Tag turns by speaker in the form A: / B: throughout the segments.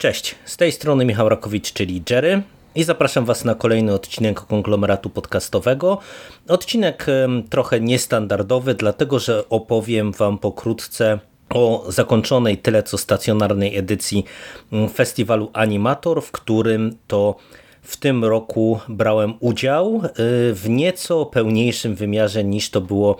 A: Cześć, z tej strony Michał Rakowicz, czyli Jerry i zapraszam Was na kolejny odcinek konglomeratu podcastowego. Odcinek trochę niestandardowy, dlatego że opowiem Wam pokrótce o zakończonej tyle co stacjonarnej edycji mm, festiwalu Animator, w którym to w tym roku brałem udział y, w nieco pełniejszym wymiarze niż to było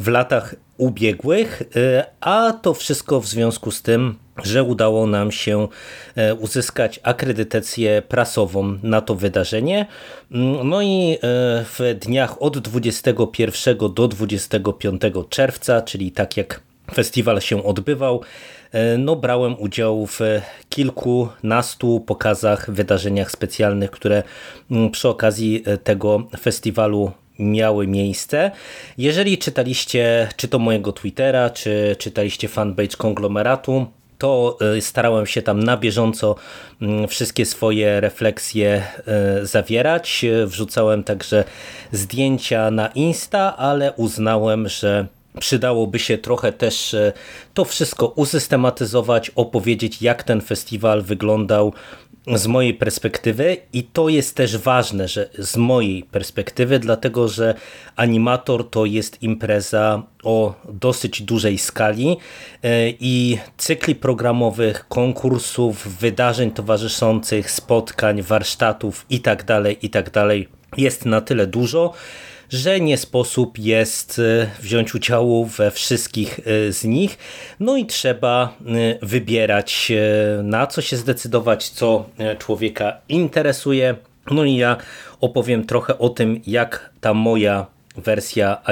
A: w latach ubiegłych, y, a to wszystko w związku z tym, że udało nam się e, uzyskać akredytację prasową na to wydarzenie. Mm, no i e, w dniach od 21 do 25 czerwca, czyli tak jak festiwal się odbywał, e, no brałem udział w kilkunastu pokazach, wydarzeniach specjalnych, które mm, przy okazji tego festiwalu miały miejsce. Jeżeli czytaliście czy to mojego Twittera, czy czytaliście fanpage konglomeratu, to e, starałem się tam na bieżąco mm, wszystkie swoje refleksje e, zawierać. Wrzucałem także zdjęcia na Insta, ale uznałem, że przydałoby się trochę też e, to wszystko usystematyzować, opowiedzieć jak ten festiwal wyglądał z mojej perspektywy i to jest też ważne, że z mojej perspektywy, dlatego że animator to jest impreza o dosyć dużej skali e, i cykli programowych, konkursów, wydarzeń towarzyszących, spotkań, warsztatów itd., tak itd. Tak jest na tyle dużo, że nie sposób jest e, wziąć udziału we wszystkich e, z nich. No i trzeba e, wybierać na co się zdecydować, co człowieka interesuje. No i ja opowiem trochę o tym, jak ta moja wersja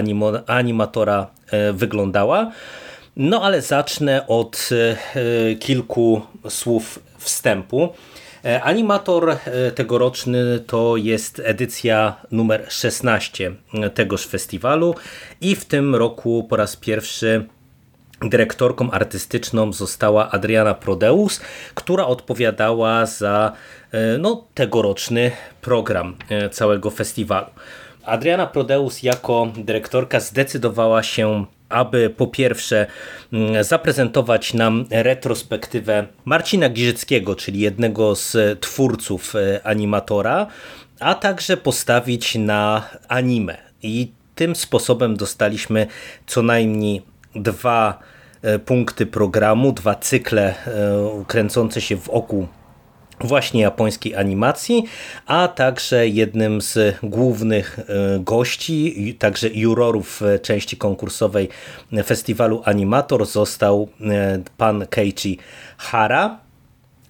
A: animatora wyglądała. No ale zacznę od kilku słów wstępu. E, animator e, tegoroczny to jest edycja numer 16 tegoż festiwalu i w tym roku po raz pierwszy dyrektorką artystyczną została Adriana Prodeus, która odpowiadała za e, no, tegoroczny program całego festiwalu. Adriana Prodeus jako dyrektorka zdecydowała się aby po pierwsze mm, zaprezentować nam retrospektywę Marcina Giżyckiego, czyli jednego z twórców e, animatora, a także postawić na anime. I tym sposobem dostaliśmy co najmniej dwa e, punkty programu, dwa cykle e, kręcące się wokół właśnie japońskiej animacji, a także jednym z głównych e, gości, także jurorów części konkursowej festiwalu Animator został e, pan Keiichi Hara.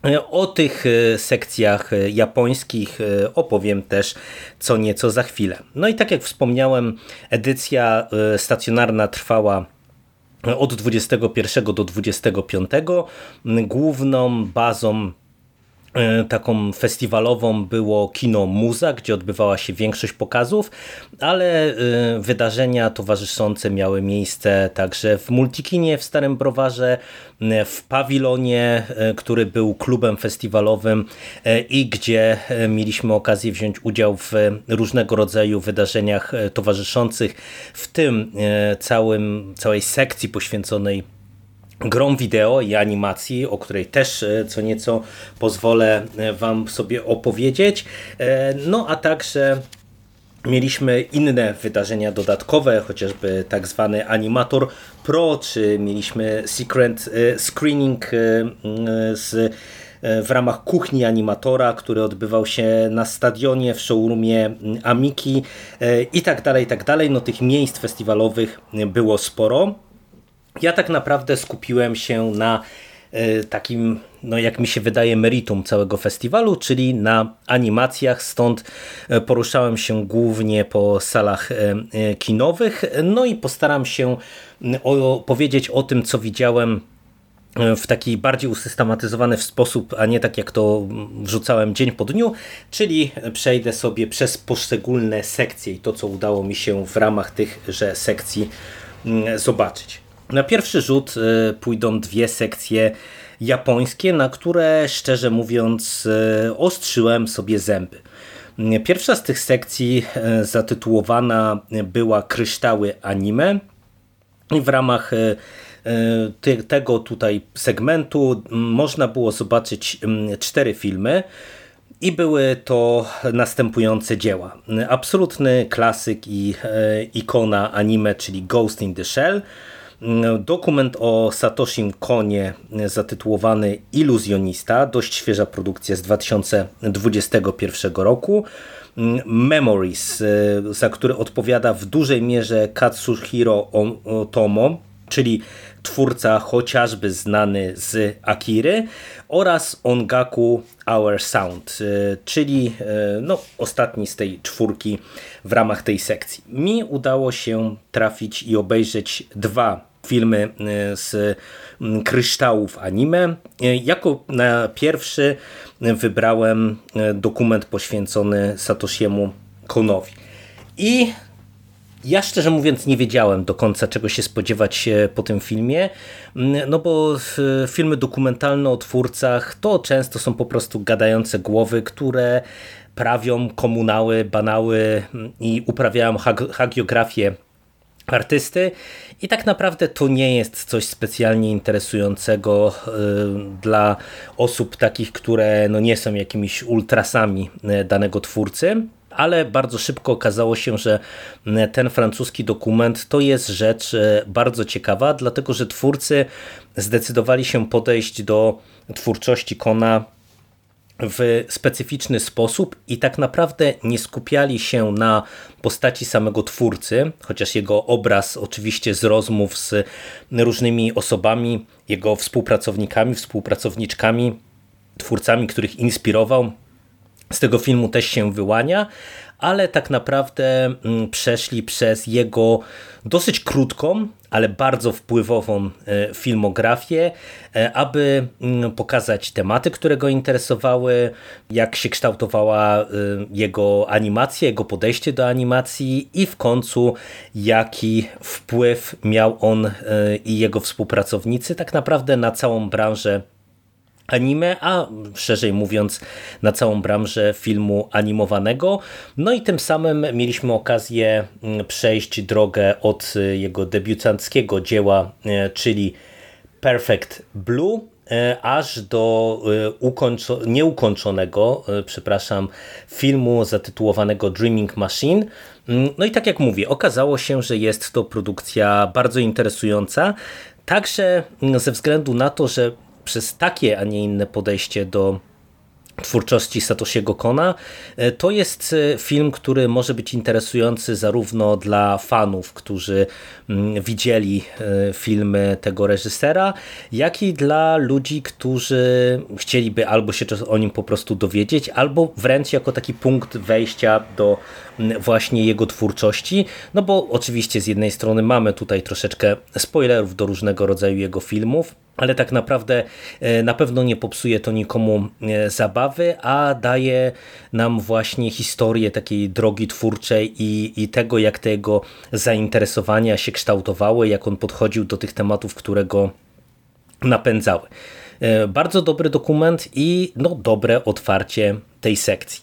A: E, o tych sekcjach japońskich opowiem też co nieco za chwilę. No i tak jak wspomniałem, edycja stacjonarna trwała od 21 do 25. Główną bazą E, taką festiwalową było kino Muza, gdzie odbywała się większość pokazów, ale e, wydarzenia towarzyszące miały miejsce także w Multikinie w Starym Browarze, e, w Pawilonie, który był klubem festiwalowym i gdzie mieliśmy okazję wziąć udział w różnego rodzaju wydarzeniach towarzyszących, w tym całym, całej sekcji poświęconej grom wideo i animacji, o której też e, co nieco pozwolę e, Wam sobie opowiedzieć. E, no a także Mieliśmy inne wydarzenia dodatkowe, chociażby tak zwany Animator Pro, czy mieliśmy Secret Screening z, w ramach kuchni animatora, który odbywał się na stadionie w showroomie Amiki i tak dalej, i tak dalej. No tych miejsc festiwalowych było sporo. Ja tak naprawdę skupiłem się na e, takim, no jak mi się wydaje, meritum całego festiwalu, czyli na animacjach, stąd e, poruszałem się głównie po salach e, kinowych, no i postaram się opowiedzieć o tym, co widziałem w taki bardziej usystematyzowany sposób, a nie tak jak to wrzucałem dzień po dniu, czyli przejdę sobie przez poszczególne sekcje i to, co udało mi się w ramach tychże sekcji zobaczyć. Na pierwszy rzut y, pójdą dwie sekcje japońskie, na które szczerze mówiąc y, ostrzyłem sobie zęby. Pierwsza z tych sekcji y, zatytułowana była Kryształy anime i w ramach tego tutaj segmentu można było zobaczyć cztery filmy. I były to następujące dzieła. Absolutny klasyk i ikona anime, czyli Ghost in the Shell. Dokument o Satoshim Konie zatytułowany Iluzjonista, dość świeża produkcja z 2021 roku. Memories, za który odpowiada w dużej mierze Katsuhiro Otomo, czyli twórca chociażby znany z Akiry oraz Ongaku Our Sound, czyli no, ostatni z tej czwórki w ramach tej sekcji. Mi udało się trafić i obejrzeć dwa filmy e, z kryształów anime. E, jako pierwszy wybrałem e, dokument poświęcony Satoshiemu Konowi. I ja szczerze mówiąc nie wiedziałem do końca czego się spodziewać po tym filmie, no bo filmy dokumentalne o twórcach to często są po prostu gadające głowy, które prawią komunały, banały i uprawiają hagiografię artysty. I tak naprawdę to nie jest coś specjalnie interesującego y, dla osób takich, które no nie są jakimiś ultrasami y, danego twórcy. Ale bardzo szybko okazało się, że y, ten francuski dokument to jest rzecz bardzo ciekawa, dlatego że twórcy zdecydowali się podejść do twórczości Kona w specyficzny sposób i tak naprawdę nie skupiali się na postaci samego twórcy, chociaż jego obraz oczywiście z rozmów z różnymi osobami, jego współpracownikami, współpracowniczkami, twórcami, których inspirował, z tego filmu też się wyłania, ale tak naprawdę mm, przeszli przez jego dosyć krótką, ale bardzo wpływową e, filmografię, e, aby mm, pokazać tematy, które go interesowały, jak się kształtowała e, jego animacja, jego podejście do animacji i w końcu jaki wpływ miał on i jego współpracownicy tak naprawdę na całą branżę anime, a szerzej mówiąc na całą branżę filmu animowanego. No i tym samym mieliśmy okazję mm, przejść drogę od y, jego debiutanckiego dzieła, y, czyli Perfect Blue, y, aż do nieukończonego, przepraszam, filmu zatytułowanego Dreaming Machine. Mm, no i tak jak mówię, okazało się, że jest to produkcja bardzo interesująca, także mm, ze względu na to, że przez takie, a nie inne podejście do twórczości Satoshiego Kona. E, to jest e, film, który może być interesujący zarówno dla fanów, którzy mm, widzieli e, filmy tego reżysera, jak i dla ludzi, którzy chcieliby albo się o nim po prostu dowiedzieć, albo wręcz jako taki punkt wejścia do mm, właśnie jego twórczości. No bo oczywiście z jednej strony mamy tutaj troszeczkę spoilerów do różnego rodzaju jego filmów, ale tak naprawdę e, na pewno nie popsuje to nikomu e, zabawy, a daje nam właśnie historię takiej drogi twórczej i, i tego, jak te jego zainteresowania się kształtowały, jak on podchodził do tych tematów, które go napędzały. E, bardzo dobry dokument i no, dobre otwarcie tej sekcji.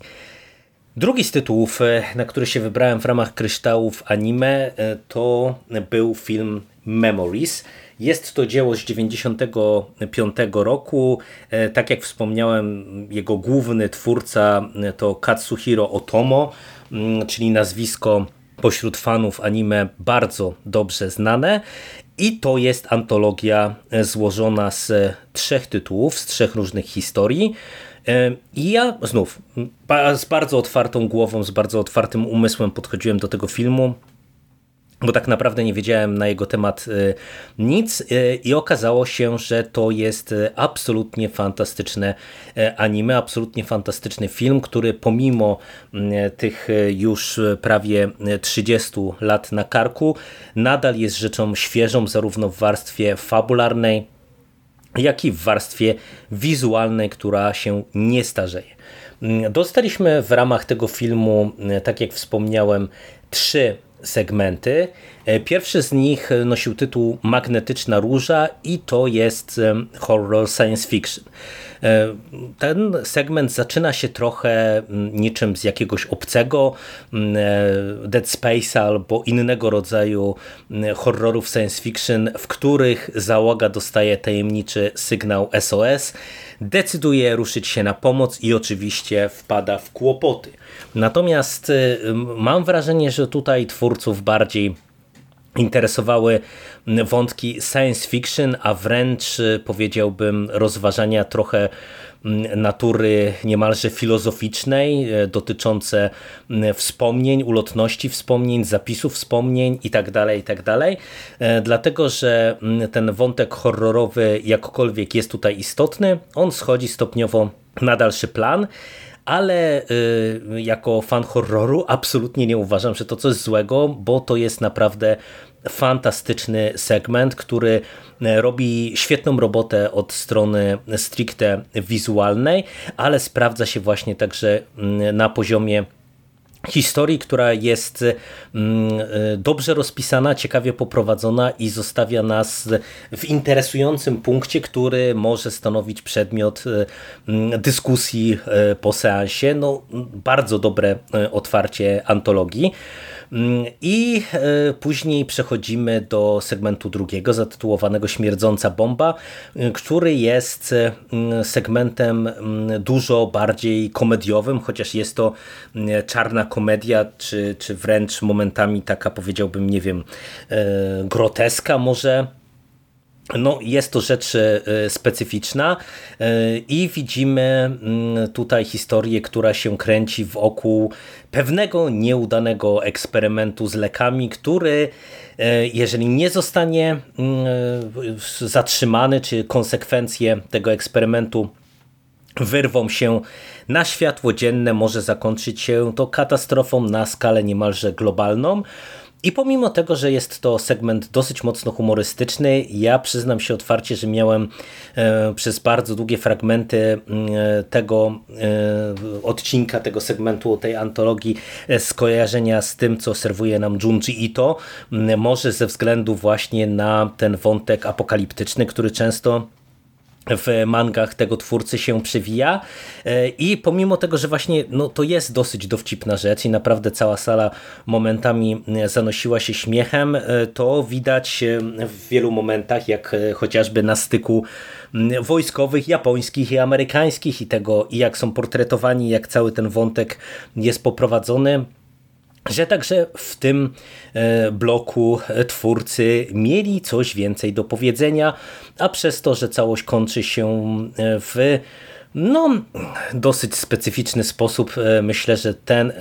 A: Drugi z tytułów, na który się wybrałem w ramach kryształów anime, to był film Memories. Jest to dzieło z 1995 roku. E, tak jak wspomniałem, jego główny twórca e, to Katsuhiro Otomo, mm, czyli nazwisko pośród fanów anime bardzo dobrze znane. I to jest antologia e, złożona z trzech tytułów, z trzech różnych historii. I ja znów z bardzo otwartą głową, z bardzo otwartym umysłem podchodziłem do tego filmu bo tak naprawdę nie wiedziałem na jego temat y, nic y, i okazało się, że to jest y, absolutnie fantastyczne anime, absolutnie fantastyczny film, który pomimo tych już prawie 30 lat na karku nadal jest rzeczą świeżą zarówno w warstwie fabularnej, jak i w warstwie wizualnej, która się nie starzeje. Dostaliśmy w ramach tego filmu, tak jak wspomniałem, trzy segmenty. Pierwszy z nich nosił tytuł Magnetyczna Róża i to jest horror science fiction. E, ten segment zaczyna się trochę mm, niczym z jakiegoś obcego mm, e, Dead Space albo innego rodzaju mm, horrorów science fiction, w których załoga dostaje tajemniczy sygnał SOS, decyduje ruszyć się na pomoc i oczywiście wpada w kłopoty. Natomiast y, mam wrażenie, że tutaj twórców bardziej interesowały wątki science fiction, a wręcz y, powiedziałbym rozważania trochę natury niemalże filozoficznej y, dotyczące wspomnień, ulotności wspomnień, zapisów wspomnień itd., tak itd. Tak e, dlatego, że ten wątek horrorowy jakkolwiek jest tutaj istotny, on schodzi stopniowo na dalszy plan, ale y, jako fan horroru absolutnie nie uważam, że to coś złego, bo to jest naprawdę fantastyczny segment, który e, robi świetną robotę od strony stricte wizualnej, ale sprawdza się właśnie także mm, na poziomie historii, która jest mm, e, dobrze rozpisana, ciekawie poprowadzona i zostawia nas w interesującym punkcie, który może stanowić przedmiot e, mm, dyskusji po seansie. No, bardzo dobre otwarcie antologii. Mm, I e, później przechodzimy do segmentu drugiego, zatytułowanego Śmierdząca bomba, e, który jest e, mm, segmentem mm, dużo bardziej komediowym, chociaż jest to czarna komedia, czy, czy wręcz momentami taka powiedziałbym, nie wiem, groteska może no, jest to rzecz e, specyficzna e, i widzimy mm, tutaj historię, która się kręci wokół pewnego nieudanego eksperymentu z lekami, który e, jeżeli nie zostanie mm, zatrzymany, czy konsekwencje tego eksperymentu wyrwą się na światło dzienne, może zakończyć się to katastrofą na skalę niemalże globalną. I pomimo tego, że jest to segment dosyć mocno humorystyczny, ja przyznam się otwarcie, że miałem e, przez bardzo długie fragmenty e, tego e, odcinka, tego segmentu, tej antologii skojarzenia z tym, co serwuje nam Junji Ito, może ze względu właśnie na ten wątek apokaliptyczny, który często w mangach tego twórcy się przewija. E, i pomimo tego, że właśnie no, to jest dosyć dowcipna rzecz i naprawdę cała sala momentami e, zanosiła się śmiechem, e, to widać w wielu momentach, jak chociażby na styku wojskowych, japońskich i amerykańskich i tego, i jak są portretowani, jak cały ten wątek jest poprowadzony, że także w tym e, bloku twórcy mieli coś więcej do powiedzenia, a przez to, że całość kończy się e, w no, dosyć specyficzny sposób. E, myślę, że ten,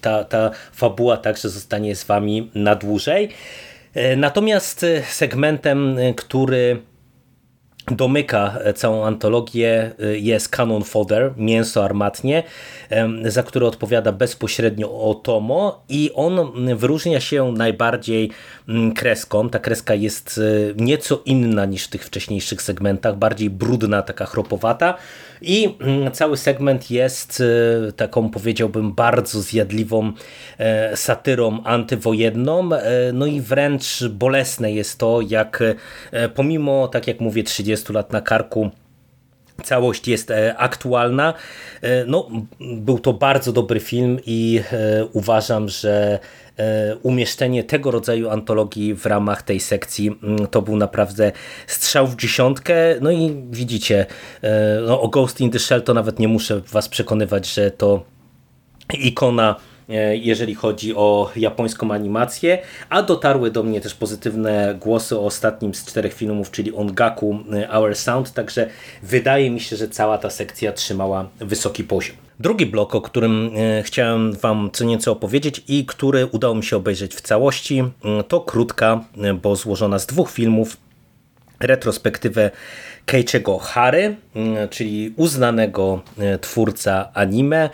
A: ta, ta fabuła także zostanie z Wami na dłużej. Natomiast segmentem, który domyka całą antologię jest Canon Fodder, mięso armatnie, za które odpowiada bezpośrednio Otomo i on wyróżnia się najbardziej mm, kreską. Ta kreska jest e, nieco inna niż w tych wcześniejszych segmentach, bardziej brudna, taka chropowata i mm, cały segment jest e, taką powiedziałbym bardzo zjadliwą e, satyrą antywojenną, no i wręcz bolesne jest to, jak pomimo, tak jak mówię, 30 lat na karku Całość jest e, aktualna. E, no, był to bardzo dobry film i e, uważam, że umieszczenie tego rodzaju antologii w ramach tej sekcji mm, to był naprawdę strzał w dziesiątkę. No i widzicie, no, o Ghost in the Shell to nawet nie muszę was przekonywać, że to ikona E, jeżeli chodzi o japońską animację, a dotarły do mnie też pozytywne głosy o ostatnim z czterech filmów, czyli Ongaku e, Our Sound, także wydaje mi się, że cała ta sekcja trzymała wysoki poziom. Drugi blok, o którym e, chciałem Wam co nieco opowiedzieć i który udało mi się obejrzeć w całości, to krótka, bo złożona z dwóch filmów, retrospektywę Keiichiego Hary, czyli uznanego twórca anime,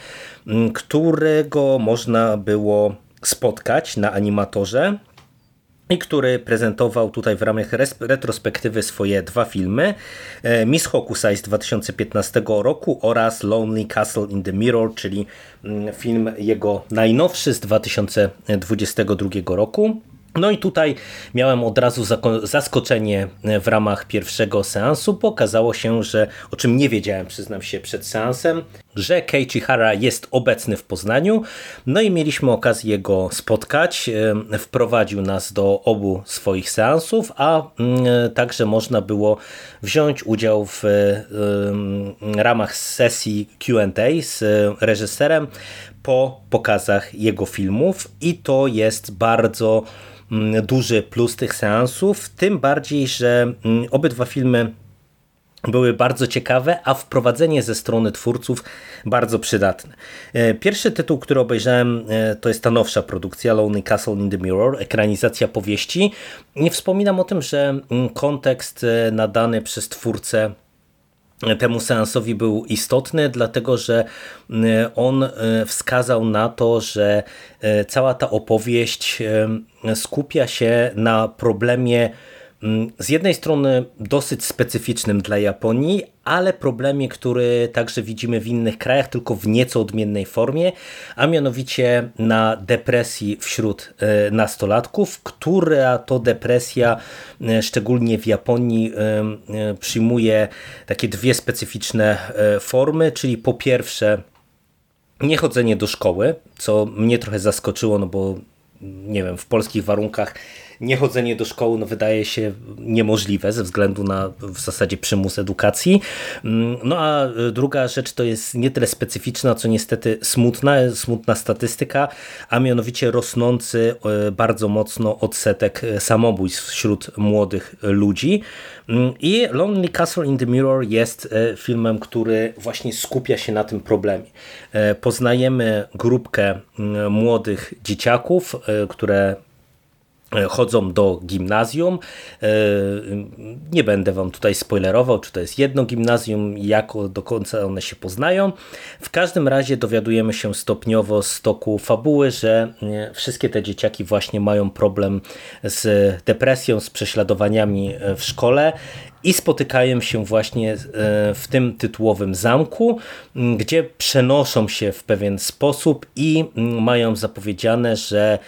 A: którego można było spotkać na animatorze i który prezentował tutaj w ramach retrospektywy swoje dwa filmy e, Miss Hokusai z 2015 roku oraz Lonely Castle in the Mirror, czyli mm, film jego najnowszy z 2022 roku. No i tutaj miałem od razu zaskoczenie w ramach pierwszego seansu. Pokazało się, że o czym nie wiedziałem, przyznam się przed seansem, że Keiichi Hara jest obecny w Poznaniu. No i mieliśmy okazję go spotkać. Wprowadził nas do obu swoich seansów, a mm, także można było wziąć udział w ramach sesji Q&A z reżyserem po pokazach jego filmów i to jest bardzo duży plus tych seansów, tym bardziej, że mm, obydwa filmy były bardzo ciekawe, a wprowadzenie ze strony twórców bardzo przydatne. E, pierwszy tytuł, który obejrzałem, e, to jest ta nowsza produkcja Lonely Castle in the Mirror, ekranizacja powieści. Nie wspominam o tym, że mm, kontekst e, nadany przez twórcę temu seansowi był istotny, dlatego że e, on e, wskazał na to, że e, cała ta opowieść skupia się na problemie z jednej strony dosyć specyficznym dla Japonii, ale problemie, który także widzimy w innych krajach, tylko w nieco odmiennej formie, a mianowicie na depresji wśród e, nastolatków, która to depresja, e, szczególnie w Japonii, e, przyjmuje takie dwie specyficzne formy, czyli po pierwsze niechodzenie do szkoły, co mnie trochę zaskoczyło, no bo nie wiem, w polskich warunkach niechodzenie do szkoły no, wydaje się niemożliwe ze względu na w zasadzie przymus edukacji. Mm, no a druga rzecz to jest nie tyle specyficzna, co niestety smutna, smutna statystyka, a mianowicie rosnący e, bardzo mocno odsetek samobójstw wśród młodych ludzi. Mm, I Lonely Castle in the Mirror jest e, filmem, który właśnie skupia się na tym problemie. E, poznajemy grupkę mm, młodych dzieciaków, które E, chodzą do gimnazjum. E, nie będę wam tutaj spoilerował, czy to jest jedno gimnazjum, jak do końca one się poznają. W każdym razie dowiadujemy się stopniowo z toku fabuły, że e, wszystkie te dzieciaki właśnie mają problem z depresją, z prześladowaniami w szkole i spotykają się właśnie w tym tytułowym zamku, gdzie przenoszą się w pewien sposób i mają zapowiedziane, że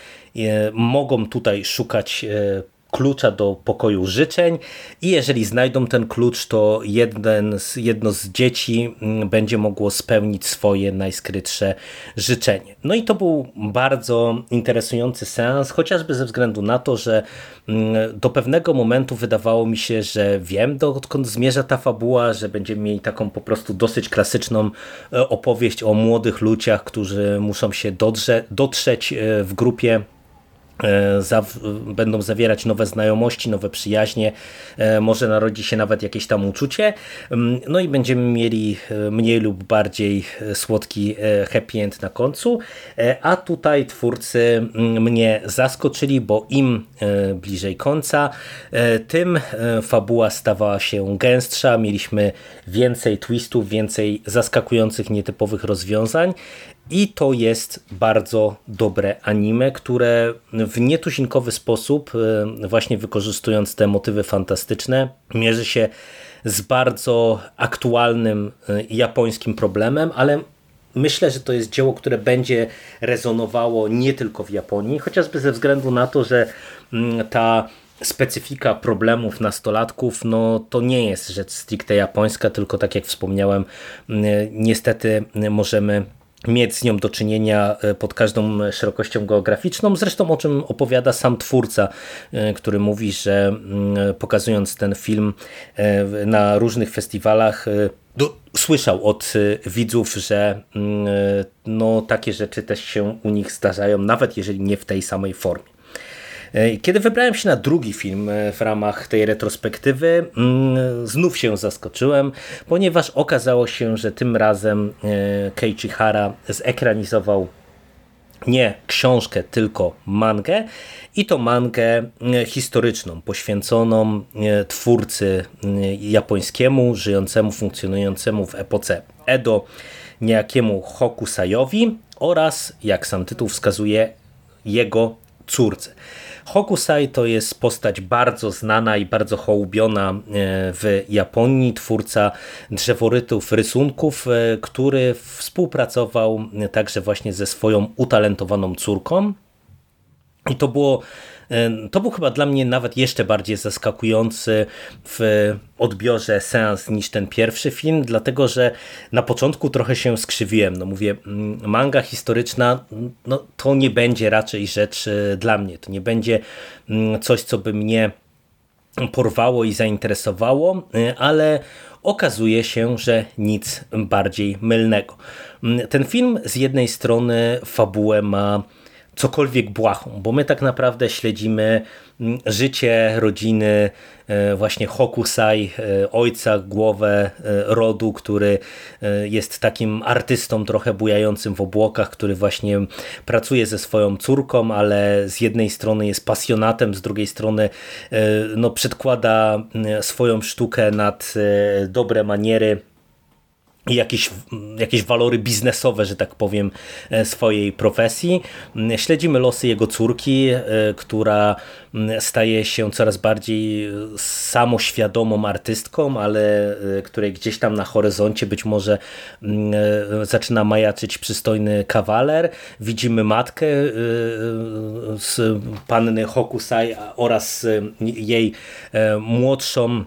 A: mogą tutaj szukać e, klucza do pokoju życzeń i jeżeli znajdą ten klucz, to jeden z, jedno z dzieci mm, będzie mogło spełnić swoje najskrytsze życzenie. No i to był bardzo interesujący seans, chociażby ze względu na to, że mm, do pewnego momentu wydawało mi się, że wiem dokąd zmierza ta fabuła, że będziemy mieli taką po prostu dosyć klasyczną e, opowieść o młodych ludziach, którzy muszą się dodrze, dotrzeć e, w grupie E, będą zawierać nowe znajomości, nowe przyjaźnie, e, może narodzi się nawet jakieś tam uczucie, mm, no i będziemy mieli e, mniej lub bardziej słodki happy end na końcu, a tutaj twórcy mm, mnie zaskoczyli, bo im bliżej końca, tym fabuła stawała się gęstsza, mieliśmy więcej twistów, więcej zaskakujących, nietypowych rozwiązań i to jest bardzo dobre anime, które w nietuzinkowy sposób, e, właśnie wykorzystując te motywy fantastyczne, mierzy się z bardzo aktualnym e, japońskim problemem, ale myślę, że to jest dzieło, które będzie rezonowało nie tylko w Japonii, chociażby ze względu na to, że mm, ta specyfika problemów nastolatków, no to nie jest rzecz stricte japońska, tylko tak jak wspomniałem, mm, niestety możemy mieć z nią do czynienia e, pod każdą szerokością geograficzną. Zresztą o czym opowiada sam twórca, e, który mówi, że mm, pokazując ten film e, na różnych festiwalach, do, słyszał od widzów, że mm, no, takie rzeczy też się u nich zdarzają, nawet jeżeli nie w tej samej formie. E, kiedy wybrałem się na drugi film e, w ramach tej retrospektywy, mm, znów się zaskoczyłem, ponieważ okazało się, że tym razem e, Keiichi Hara zekranizował nie książkę, tylko mangę i to mangę historyczną, poświęconą twórcy japońskiemu, żyjącemu, funkcjonującemu w epoce Edo, niejakiemu Hokusayowi oraz, jak sam tytuł wskazuje, jego córce. Hokusai to jest postać bardzo znana i bardzo hołubiona w Japonii, twórca drzeworytów, rysunków, który współpracował także właśnie ze swoją utalentowaną córką. I to było to był chyba dla mnie nawet jeszcze bardziej zaskakujący w odbiorze sens niż ten pierwszy film, dlatego że na początku trochę się skrzywiłem. No mówię, mm, manga historyczna no, to nie będzie raczej rzecz e, dla mnie. To nie będzie mm, coś, co by mnie porwało i zainteresowało, e, ale okazuje się, że nic bardziej mylnego. Mm, ten film z jednej strony fabułę ma cokolwiek błahą, bo my tak naprawdę śledzimy mm, życie rodziny e, właśnie Hokusai, e, ojca, głowę e, rodu, który jest takim artystą trochę bujającym w obłokach, który właśnie pracuje ze swoją córką, ale z jednej strony jest pasjonatem, z drugiej strony no, przedkłada swoją sztukę nad dobre maniery jakieś, jakieś walory biznesowe, że tak powiem, e, swojej profesji. Śledzimy losy jego córki, e, która staje się coraz bardziej e, samoświadomą artystką, ale której gdzieś tam na horyzoncie być może zaczyna majaczyć przystojny kawaler. Widzimy matkę z panny Hokusai oraz jej młodszą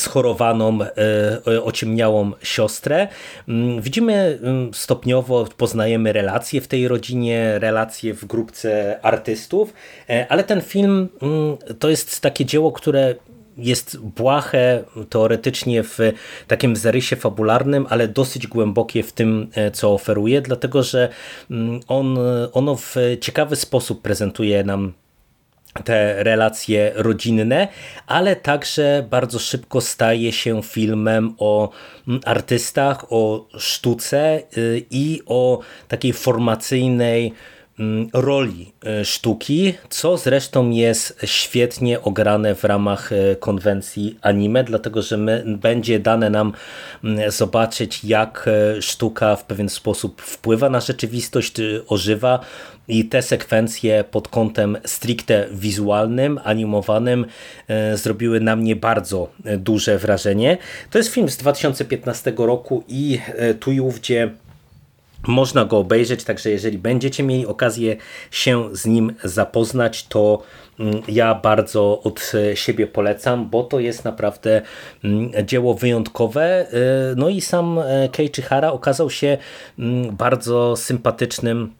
A: schorowaną, e, ociemniałą siostrę. Mm, widzimy mm, stopniowo, poznajemy relacje w tej rodzinie, relacje w grupce artystów, e, ale ten film mm, to jest takie dzieło, które jest błahe teoretycznie w takim zarysie fabularnym, ale dosyć głębokie w tym, e, co oferuje, dlatego że on, ono w ciekawy sposób prezentuje nam te relacje rodzinne, ale także bardzo szybko staje się filmem o mm, artystach, o sztuce y, i o takiej formacyjnej roli y, sztuki, co zresztą jest świetnie ograne w ramach y, konwencji anime, dlatego że my, będzie dane nam mm, zobaczyć, jak sztuka w pewien sposób wpływa na rzeczywistość, ożywa i te sekwencje pod kątem stricte wizualnym, animowanym e, zrobiły na mnie bardzo e, duże wrażenie. To jest film z 2015 roku i e, tu i ówdzie można go obejrzeć, także jeżeli będziecie mieli okazję się z nim zapoznać, to mm, ja bardzo od siebie polecam, bo to jest naprawdę mm, dzieło wyjątkowe. No i sam Kei Chihara okazał się mm, bardzo sympatycznym E,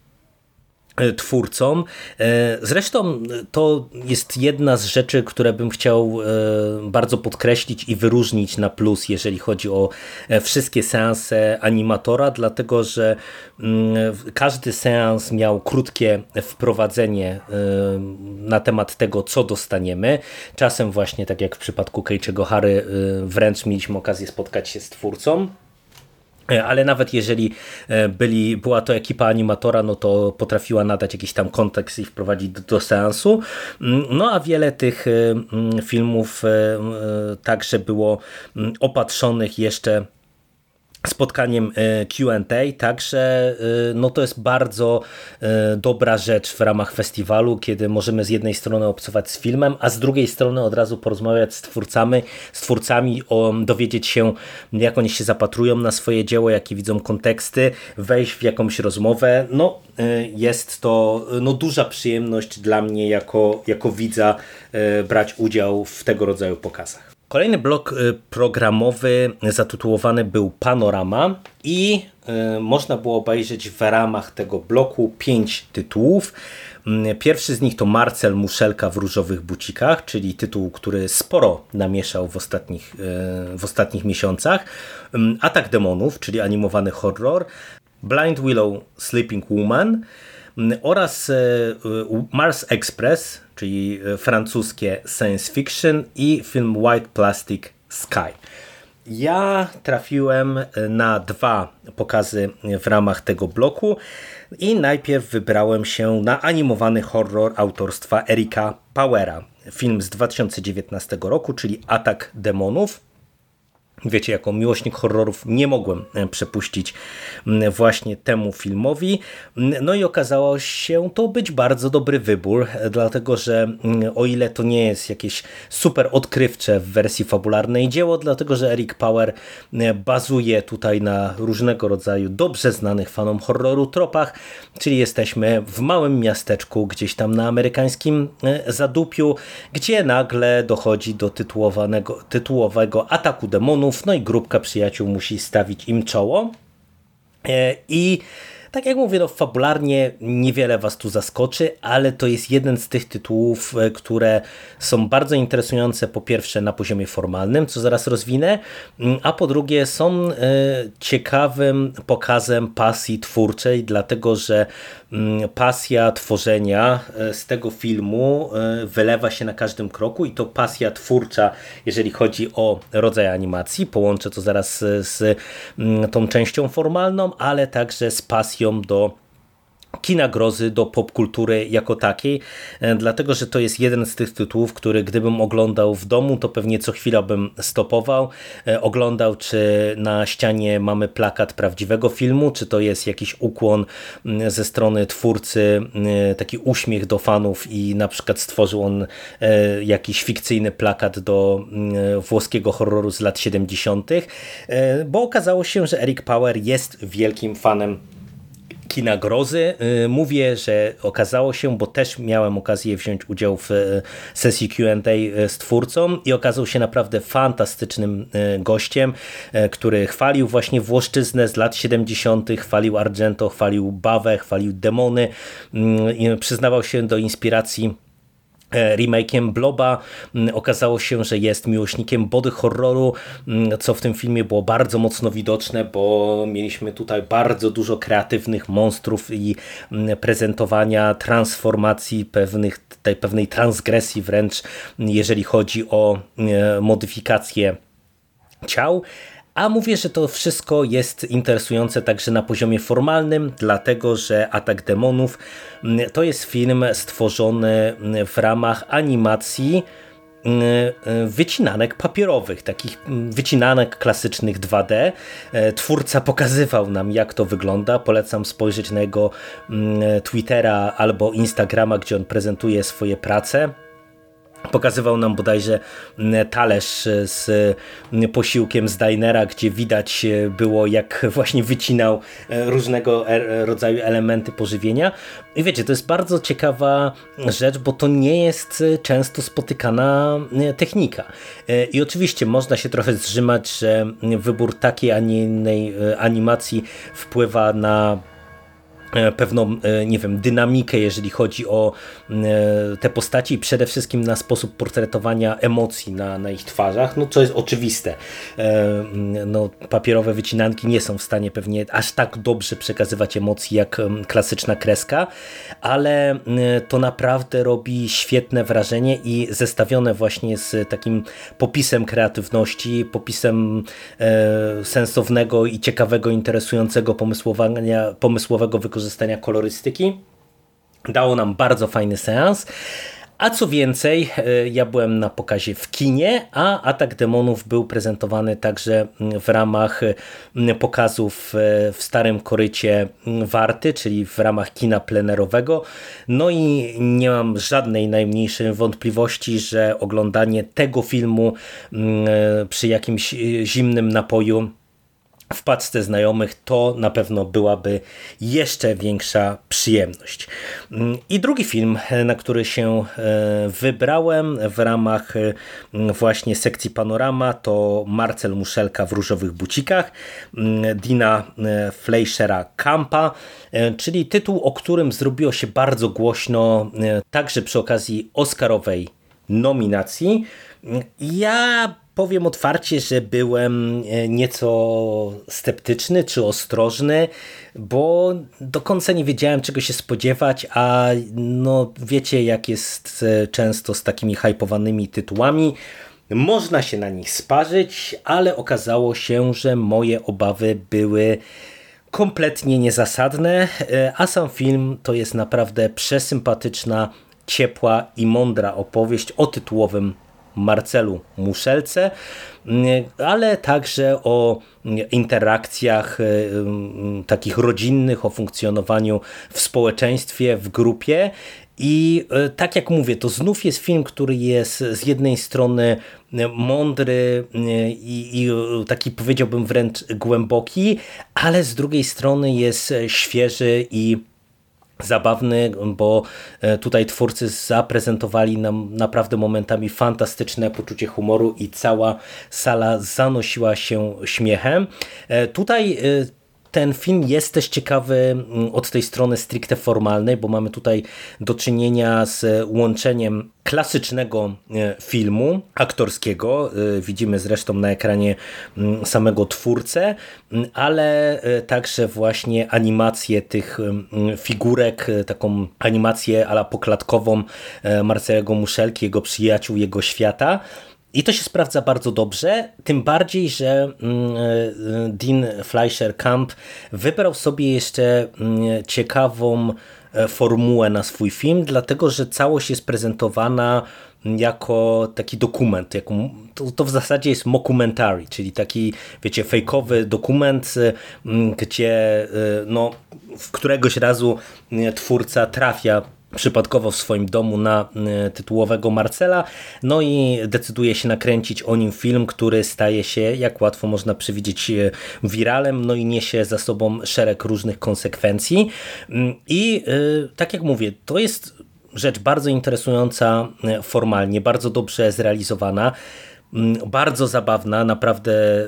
A: twórcom. E, zresztą to jest jedna z rzeczy, które bym chciał e, bardzo podkreślić i wyróżnić na plus, jeżeli chodzi o wszystkie seanse animatora, dlatego że mm, każdy seans miał krótkie wprowadzenie na temat tego, co dostaniemy. Czasem właśnie, tak jak w przypadku Keiichigo Hary, wręcz mieliśmy okazję spotkać się z twórcą. E, ale nawet jeżeli e, byli, była to ekipa animatora, no to potrafiła nadać jakiś tam kontekst i wprowadzić do, do seansu. Mm, no a wiele tych e, mm, filmów także było mm, opatrzonych jeszcze spotkaniem e, Q&A, także e, no to jest bardzo e, dobra rzecz w ramach festiwalu, kiedy możemy z jednej strony obcować z filmem, a z drugiej strony od razu porozmawiać z twórcami, z twórcami o, dowiedzieć się jak oni się zapatrują na swoje dzieło, jakie widzą konteksty, wejść w jakąś rozmowę. No jest to no, duża przyjemność dla mnie jako, jako widza brać udział w tego rodzaju pokazach. Kolejny blok y, programowy zatytułowany był Panorama i y, można było obejrzeć w ramach tego bloku pięć tytułów. Mm, pierwszy z nich to Marcel Muszelka w różowych bucikach, czyli tytuł, który sporo namieszał w ostatnich, y, w ostatnich miesiącach. Mm, Atak demonów, czyli animowany horror. Blind Willow Sleeping Woman oraz Mars Express, czyli e, francuskie science fiction i film White Plastic Sky. Ja trafiłem e, na dwa pokazy w ramach tego bloku i najpierw wybrałem się na animowany horror autorstwa Erika Powera. Film z 2019 roku, czyli Atak Demonów. Wiecie, jako miłośnik horrorów nie mogłem e, przepuścić właśnie temu filmowi. No i okazało się to być bardzo dobry wybór, e, dlatego że o ile to nie jest jakieś super odkrywcze w wersji fabularnej dzieło, dlatego że Eric Power e, bazuje tutaj na różnego rodzaju dobrze znanych fanom horroru tropach, czyli jesteśmy w małym miasteczku gdzieś tam na amerykańskim zadupiu, gdzie nagle dochodzi do tytułowanego, tytułowego ataku demonów no i grupka przyjaciół musi stawić im czoło. E, I tak jak mówię, no fabularnie niewiele was tu zaskoczy, ale to jest jeden z tych tytułów, e, które są bardzo interesujące po pierwsze na poziomie formalnym, co zaraz rozwinę, mm, a po drugie są e, ciekawym pokazem pasji twórczej, dlatego że mm, pasja tworzenia e, z tego filmu wylewa się na każdym kroku i to pasja twórcza, jeżeli chodzi o rodzaj animacji, połączę to zaraz z mm, tą częścią formalną, ale także z pasją do kina grozy, do popkultury jako takiej, e, dlatego że to jest jeden z tych tytułów, który gdybym oglądał w domu, to pewnie co chwila bym stopował, e, oglądał czy na ścianie mamy plakat prawdziwego filmu, czy to jest jakiś ukłon ze strony twórcy, taki uśmiech do fanów i na przykład stworzył on e, jakiś fikcyjny plakat do włoskiego horroru z lat 70., bo okazało się, że Eric Power jest wielkim fanem kina grozy. Y, mówię, że okazało się, bo też miałem okazję wziąć udział w y, sesji Q&A y, z twórcą i okazał się naprawdę fantastycznym gościem, który chwalił właśnie Włoszczyznę z lat 70., chwalił Argento, chwalił Bawę, chwalił Demony, przyznawał się do inspiracji remake'iem Bloba. Mm, okazało się, że jest miłośnikiem body horroru, mm, co w tym filmie było bardzo mocno widoczne, bo mieliśmy tutaj bardzo dużo kreatywnych monstrów i mm, prezentowania transformacji pewnych, tej pewnej transgresji wręcz, jeżeli chodzi o e, modyfikację ciał. A mówię, że to wszystko jest interesujące także na poziomie formalnym, dlatego że Atak Demonów mm, to jest film stworzony mm, w ramach animacji mm, wycinanek papierowych, takich wycinanek klasycznych 2D. E, twórca pokazywał nam jak to wygląda. Polecam spojrzeć na jego Twittera albo Instagrama, gdzie on prezentuje swoje prace. Pokazywał nam bodajże mm, talerz e, z mm, posiłkiem z dinera, gdzie widać e, było jak właśnie wycinał e, różnego rodzaju elementy pożywienia. I wiecie, to jest bardzo ciekawa rzecz, bo to nie jest często spotykana technika. I oczywiście można się trochę zrzymać, że wybór takiej, a nie innej animacji wpływa na pewną, e, nie wiem, dynamikę, jeżeli chodzi o e, te postaci i przede wszystkim na sposób portretowania emocji na, na ich twarzach, no co jest oczywiste. No, papierowe wycinanki nie są w stanie pewnie aż tak dobrze przekazywać emocji jak klasyczna kreska, ale to naprawdę robi świetne wrażenie i zestawione właśnie z takim popisem kreatywności, popisem sensownego i ciekawego, interesującego pomysłowania, pomysłowego wykorzystania wykorzystania kolorystyki. Dało nam bardzo fajny seans. A co więcej, e, ja byłem na pokazie w kinie, a Atak Demonów był prezentowany także w ramach pokazów e, w Starym Korycie Warty, czyli w ramach kina plenerowego. No i nie mam żadnej najmniejszej wątpliwości, że oglądanie tego filmu e, przy jakimś zimnym napoju w paczce znajomych, to na pewno byłaby jeszcze większa przyjemność. I drugi film, na który się e, wybrałem w ramach e, właśnie sekcji Panorama to Marcel Muszelka w różowych bucikach Dina e, Fleischera Kampa, czyli tytuł, o którym zrobiło się bardzo głośno także przy okazji Oscarowej nominacji. Ja powiem otwarcie, że byłem e, nieco sceptyczny czy ostrożny, bo do końca nie wiedziałem czego się spodziewać, a no wiecie jak jest e, często z takimi hypowanymi tytułami. Można się na nich sparzyć, ale okazało się, że moje obawy były kompletnie niezasadne, e, a sam film to jest naprawdę przesympatyczna, ciepła i mądra opowieść o tytułowym Marcelu Muszelce, ale także o interakcjach takich rodzinnych, o funkcjonowaniu w społeczeństwie, w grupie. I e, tak jak mówię, to znów jest film, który jest z jednej strony e, mądry e, i, i, taki powiedziałbym wręcz głęboki, ale z drugiej strony jest świeży i zabawny, bo tutaj twórcy zaprezentowali nam naprawdę momentami fantastyczne poczucie humoru i cała sala zanosiła się śmiechem. Tutaj ten film jest też ciekawy mm, od tej strony stricte formalnej, bo mamy tutaj do czynienia z łączeniem klasycznego e, filmu aktorskiego. E, widzimy zresztą na ekranie mm, samego twórcę, mm, ale e, także właśnie animację tych figurek, taką animację ala poklatkową Marcelego Muszelki, jego przyjaciół, jego świata. I to się sprawdza bardzo dobrze, tym bardziej, że mm, e, Dean Fleischer Camp wybrał sobie jeszcze mm, ciekawą e, formułę na swój film, dlatego że całość jest prezentowana jako taki dokument, jako, to, to, w zasadzie jest mockumentary, czyli taki, wiecie, fejkowy dokument, mm, gdzie e, no, w któregoś razu twórca trafia przypadkowo w swoim domu na e, tytułowego Marcela, no i decyduje się nakręcić o nim film, który staje się, jak łatwo można przewidzieć, e, wiralem, no i niesie za sobą szereg różnych konsekwencji. Mm, I e, tak jak mówię, to jest rzecz bardzo interesująca formalnie, bardzo dobrze zrealizowana. Mm, bardzo zabawna, naprawdę y,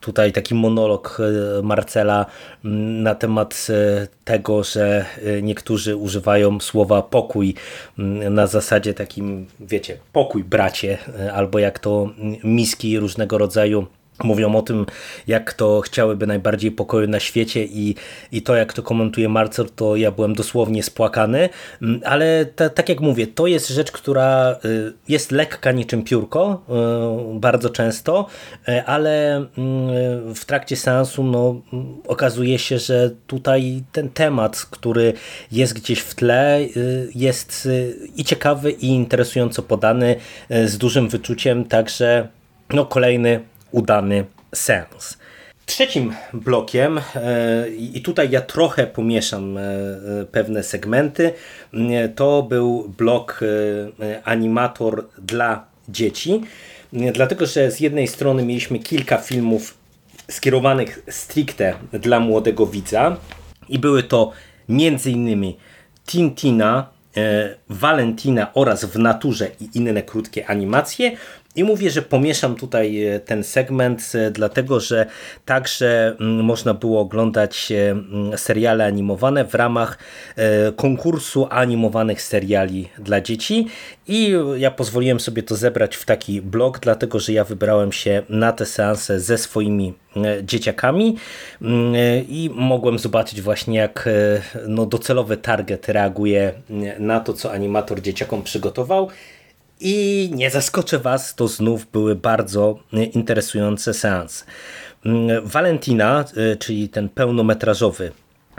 A: tutaj taki monolog y, Marcela mm, na temat y, tego, że niektórzy używają słowa pokój mm, na zasadzie takim, wiecie, pokój bracie, albo jak to miski różnego rodzaju Mówią o tym, jak to chciałyby najbardziej pokoju na świecie i, i to, jak to komentuje Marcel, to ja byłem dosłownie spłakany, mm, ale ta, tak jak mówię, to jest rzecz, która y, jest lekka niczym piórko, y, bardzo często, y, ale w trakcie seansu no, okazuje się, że tutaj ten temat, który jest gdzieś w tle, jest i ciekawy, i interesująco podany, z dużym wyczuciem, także no, kolejny udany sens. Trzecim blokiem, e, i tutaj ja trochę pomieszam e, pewne segmenty, to był blok e, animator dla dzieci, dlatego że z jednej strony mieliśmy kilka filmów skierowanych stricte dla młodego widza i były to innymi Tintina, Valentina oraz W naturze i inne krótkie animacje i mówię, że pomieszam tutaj e, ten segment, e, dlatego że także mm, można było oglądać e, mm, seriale animowane w ramach konkursu animowanych seriali dla dzieci. I ja pozwoliłem sobie to zebrać w taki blog, dlatego że ja wybrałem się na te seanse ze swoimi dzieciakami mm, i mogłem zobaczyć właśnie jak no, docelowy target reaguje na to, co animator dzieciakom przygotował. I nie zaskoczę Was, to znów były bardzo interesujące seanse. Mm, Valentina, y, czyli ten pełnometrażowy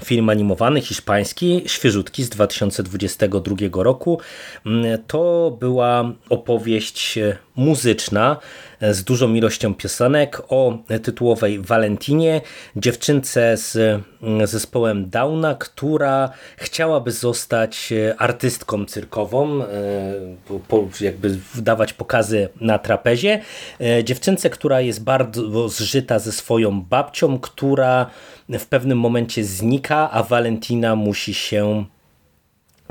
A: film animowany hiszpański, świeżutki z 2022 roku. Mm, to była opowieść muzyczna z dużą ilością piosenek o tytułowej Valentinie, dziewczynce z mm, zespołem Downa, która chciałaby zostać artystką cyrkową, e, jakby dawać pokazy na trapezie. E, dziewczynce, która jest bardzo zżyta ze swoją babcią, która w pewnym momencie znika, a Valentina musi się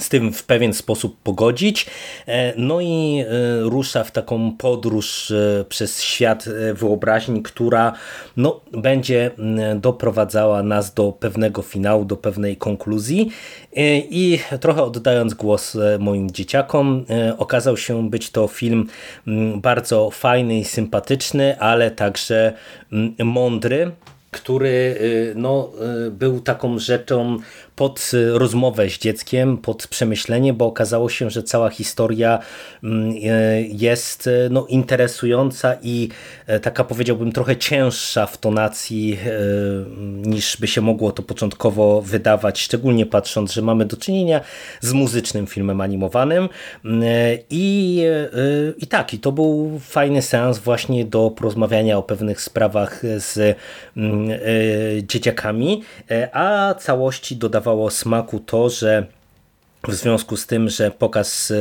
A: z tym w pewien sposób pogodzić. E, no i e, rusza w taką podróż e, przez świat wyobraźni, która no, będzie doprowadzała nas do pewnego finału, do pewnej konkluzji. I trochę oddając głos moim dzieciakom, okazał się być to film bardzo fajny i sympatyczny, ale także mądry który no, był taką rzeczą pod rozmowę z dzieckiem, pod przemyślenie, bo okazało się, że cała historia mm, jest no, interesująca i taka powiedziałbym trochę cięższa w tonacji niż by się mogło to początkowo wydawać, szczególnie patrząc, że mamy do czynienia z muzycznym filmem animowanym. I, i tak, i to był fajny seans właśnie do porozmawiania o pewnych sprawach z mm, dzieciakami, a całości dodawało smaku to, że w związku z tym, że pokaz e,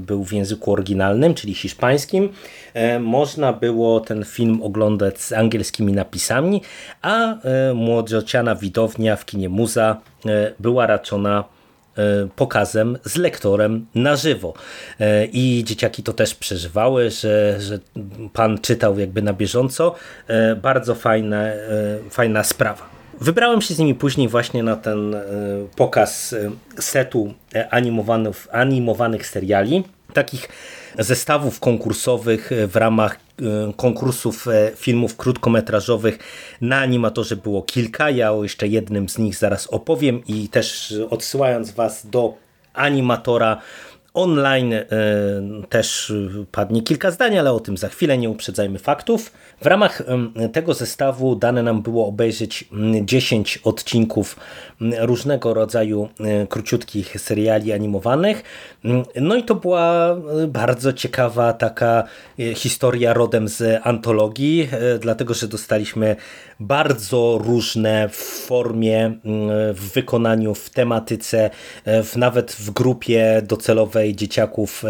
A: był w języku oryginalnym, czyli hiszpańskim, można było ten film oglądać z angielskimi napisami, a młodziociana widownia w kinie Muza była raczona E, pokazem z lektorem na żywo. E, I dzieciaki to też przeżywały, że, że pan czytał jakby na bieżąco. E, bardzo fajne, fajna sprawa. Wybrałem się z nimi później właśnie na ten pokaz setu animowanych, animowanych seriali, takich zestawów konkursowych w ramach E, konkursów e, filmów krótkometrażowych na animatorze było kilka. Ja o jeszcze jednym z nich zaraz opowiem i też odsyłając Was do animatora Online e, też padnie kilka zdań, ale o tym za chwilę, nie uprzedzajmy faktów. W ramach tego zestawu dane nam było obejrzeć 10 odcinków różnego rodzaju e, króciutkich seriali animowanych. No i to była e, bardzo ciekawa taka historia rodem z antologii, dlatego że dostaliśmy bardzo różne w formie, w wykonaniu, w tematyce, w, nawet w grupie docelowej dzieciaków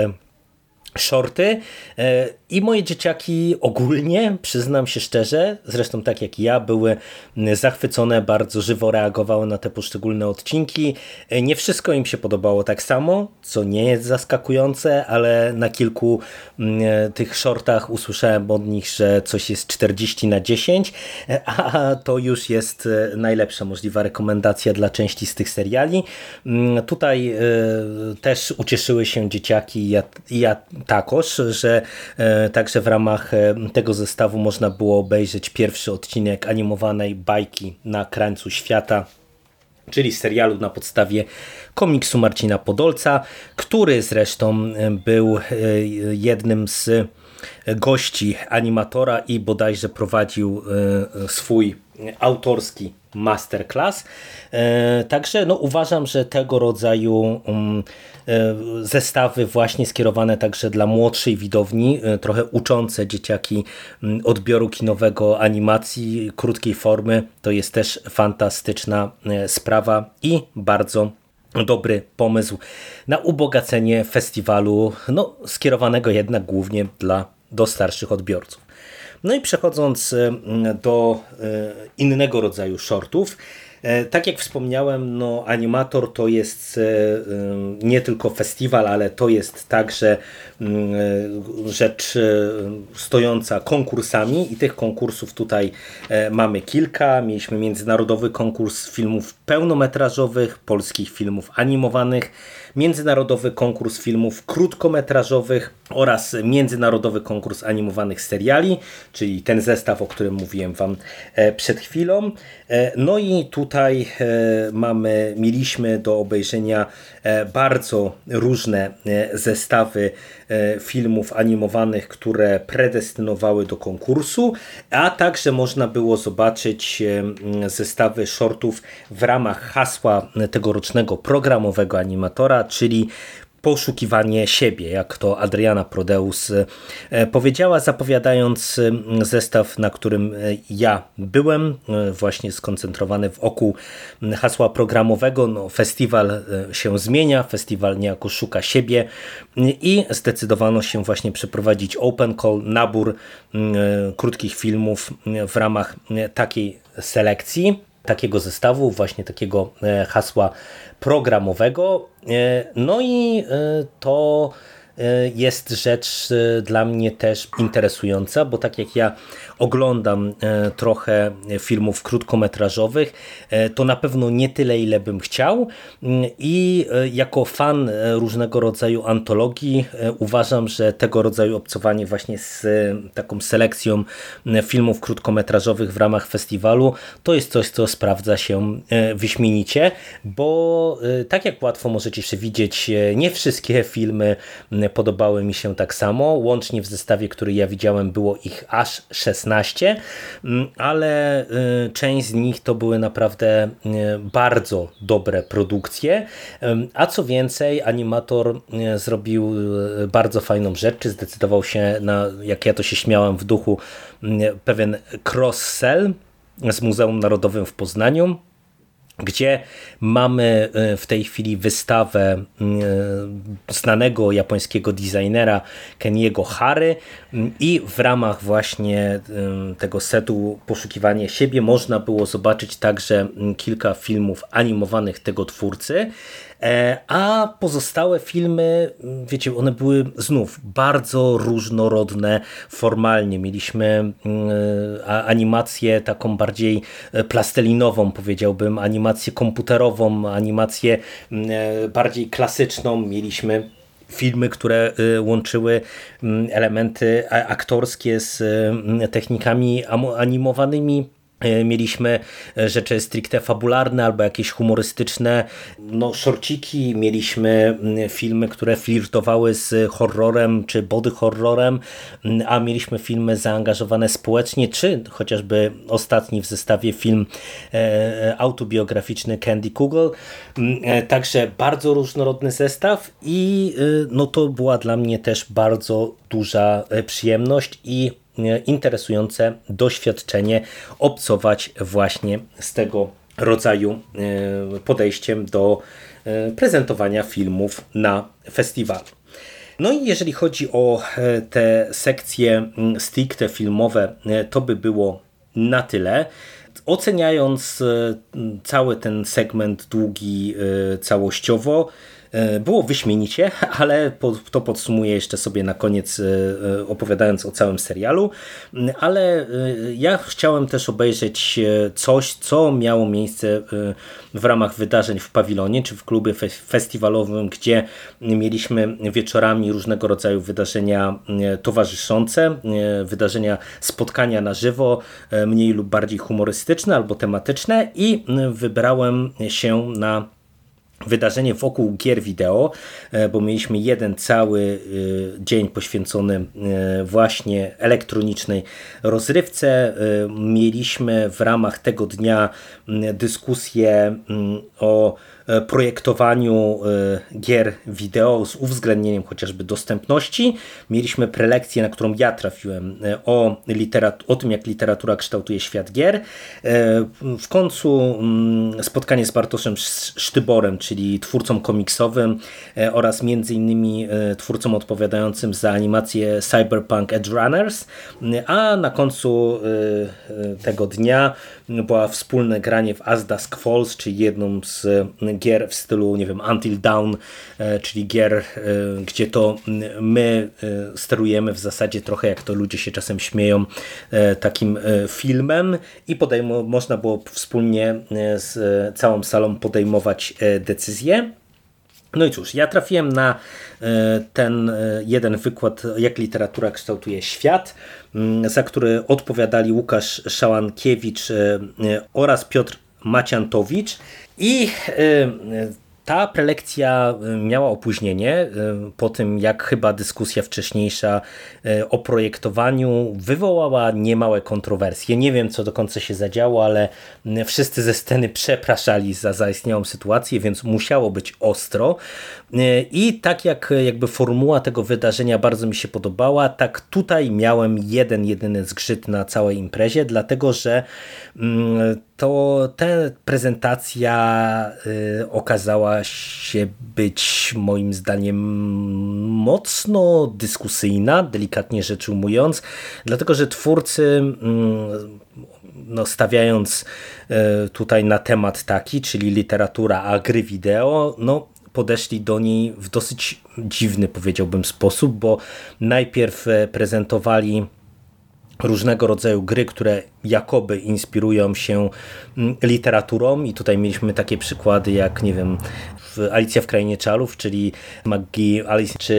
A: shorty e, i moje dzieciaki ogólnie, przyznam się szczerze, zresztą tak jak ja, były zachwycone, bardzo żywo reagowały na te poszczególne odcinki. E, nie wszystko im się podobało tak samo, co nie jest zaskakujące, ale na kilku e, tych shortach usłyszałem od nich, że coś jest 40 na 10, a to już jest najlepsza możliwa rekomendacja dla części z tych seriali. Tutaj też ucieszyły się dzieciaki ja, ja takoż, że e, także w ramach e, tego zestawu można było obejrzeć pierwszy odcinek animowanej bajki na krańcu świata czyli serialu na podstawie komiksu Marcina Podolca, który zresztą e, był jednym z gości animatora i bodajże prowadził swój autorski masterclass. Także no, uważam, że tego rodzaju um, E, zestawy właśnie skierowane także dla młodszej widowni, e, trochę uczące dzieciaki odbioru kinowego, animacji, krótkiej formy. To jest też fantastyczna e, sprawa i bardzo dobry pomysł na ubogacenie festiwalu, no, skierowanego jednak głównie dla, do starszych odbiorców. No i przechodząc do innego rodzaju shortów, E, tak jak wspomniałem, no, Animator to jest e, e, nie tylko festiwal, ale to jest także mm, rzecz stojąca konkursami i tych konkursów tutaj mamy kilka. Mieliśmy międzynarodowy konkurs filmów pełnometrażowych, polskich filmów animowanych, międzynarodowy konkurs filmów krótkometrażowych oraz międzynarodowy konkurs animowanych seriali, czyli ten zestaw, o którym mówiłem Wam przed chwilą. No i tutaj e, mamy, mieliśmy do obejrzenia e, bardzo różne e, zestawy filmów animowanych, które predestynowały do konkursu, a także można było zobaczyć zestawy shortów w ramach hasła tegorocznego programowego animatora, czyli poszukiwanie siebie, jak to Adriana Prodeus e, powiedziała, zapowiadając zestaw, na którym e, ja byłem, e, właśnie skoncentrowany wokół hasła programowego. No, festiwal się zmienia, festiwal niejako szuka siebie i zdecydowano się właśnie przeprowadzić open call, nabór krótkich filmów w ramach takiej selekcji takiego zestawu, właśnie takiego hasła programowego. E, no i e, to jest rzecz dla mnie też interesująca, bo tak jak ja oglądam trochę filmów krótkometrażowych, to na pewno nie tyle, ile bym chciał. Mm, i jako fan różnego rodzaju antologii uważam, że tego rodzaju obcowanie właśnie z taką selekcją filmów krótkometrażowych w ramach festiwalu to jest coś, co sprawdza się wyśmienicie, bo tak jak łatwo możecie przewidzieć, nie wszystkie filmy podobały mi się tak samo. Łącznie w zestawie, który ja widziałem, było ich aż 16, ale część z nich to były naprawdę bardzo dobre produkcje. A co więcej, animator zrobił bardzo fajną rzecz, czy zdecydował się na, jak ja to się śmiałem w duchu, pewien cross-sell z Muzeum Narodowym w Poznaniu gdzie mamy e, w tej chwili wystawę e, znanego japońskiego designera Keniego Hary i w ramach właśnie e, tego setu Poszukiwanie siebie można było zobaczyć także kilka filmów animowanych tego twórcy. E, a pozostałe filmy, wiecie, one były znów bardzo różnorodne formalnie. Mieliśmy mm, animację taką bardziej e, plastelinową, powiedziałbym, animację komputerową, animację mm, e, bardziej klasyczną. Mieliśmy filmy, które łączyły mm, elementy aktorskie z technikami animowanymi E, mieliśmy e, rzeczy stricte fabularne albo jakieś humorystyczne no, szorciki, mieliśmy filmy, które flirtowały z horrorem czy body horrorem, a mieliśmy filmy zaangażowane społecznie, czy chociażby ostatni w zestawie film e, autobiograficzny Candy Kugel. Także bardzo różnorodny zestaw i no, to była dla mnie też bardzo duża przyjemność i interesujące doświadczenie obcować właśnie z tego rodzaju e, podejściem do e, prezentowania filmów na festiwalu. No i jeżeli chodzi o e, te sekcje stricte filmowe, to by było na tyle. Oceniając cały ten segment długi całościowo, E, było wyśmienicie, ale to podsumuję jeszcze sobie na koniec, e, e, opowiadając o całym serialu. Ale ja chciałem też obejrzeć coś, co miało miejsce w ramach wydarzeń w pawilonie, czy w klubie festiwalowym, gdzie mieliśmy wieczorami różnego rodzaju wydarzenia towarzyszące, wydarzenia, spotkania na żywo, mniej lub bardziej humorystyczne albo tematyczne i wybrałem się na wydarzenie wokół gier wideo, e, bo mieliśmy jeden cały e, dzień poświęcony e, właśnie elektronicznej rozrywce. Mieliśmy w ramach tego dnia dyskusję o projektowaniu e, gier wideo z uwzględnieniem chociażby dostępności. Mieliśmy prelekcję, na którą ja trafiłem e, o, o tym, jak literatura kształtuje świat gier. W końcu mm, spotkanie z Bartoszem Sztyborem, czyli twórcą komiksowym oraz między innymi twórcą odpowiadającym za animację Cyberpunk Edge Runners, a na końcu tego dnia była wspólne granie w As Dusk Falls, czyli jedną z gier w stylu, nie wiem, Until Dawn, e, czyli gier, e, gdzie to my e, sterujemy w zasadzie trochę, jak to ludzie się czasem śmieją, takim filmem i podejm- można było wspólnie z całą salą podejmować decyzje. No i cóż, ja trafiłem na ten jeden wykład, jak literatura kształtuje świat, za który odpowiadali Łukasz Szałankiewicz oraz Piotr Maciantowicz. I y, ta prelekcja y, miała opóźnienie y, po tym, jak chyba dyskusja wcześniejsza o projektowaniu wywołała niemałe kontrowersje. Nie wiem, co do końca się zadziało, ale wszyscy ze sceny przepraszali za zaistniałą sytuację, więc musiało być ostro. I tak jak jakby formuła tego wydarzenia bardzo mi się podobała, tak tutaj miałem jeden, jedyny zgrzyt na całej imprezie, dlatego że mm, to ta prezentacja okazała się być moim zdaniem mocno dyskusyjna, delikatnie rzecz ujmując, dlatego że twórcy mm, no, stawiając e, tutaj na temat taki, czyli literatura, a gry wideo, no podeszli do niej w dosyć dziwny, powiedziałbym, sposób, bo najpierw prezentowali różnego rodzaju gry, które jakoby inspirują się mm, literaturą. I tutaj mieliśmy takie przykłady jak, nie wiem, Alicja w Krainie Czarów, czyli Maggie Alice, czy